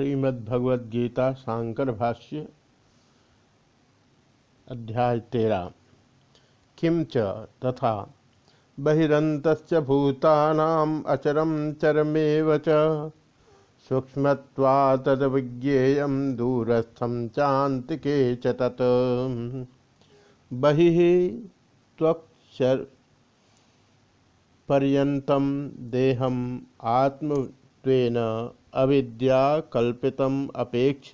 श्रीमद्भगवद्गीता शांकर भाष्य, अध्याय तेरा। किम च तथा बहिंत भूतानाम अचरम चरमेव च। सूक्ष्मत्वातद्विज्ञेय दूरस्थम तत्। देहम आत्मत्वेन अविद्या कल्पितम अपेक्ष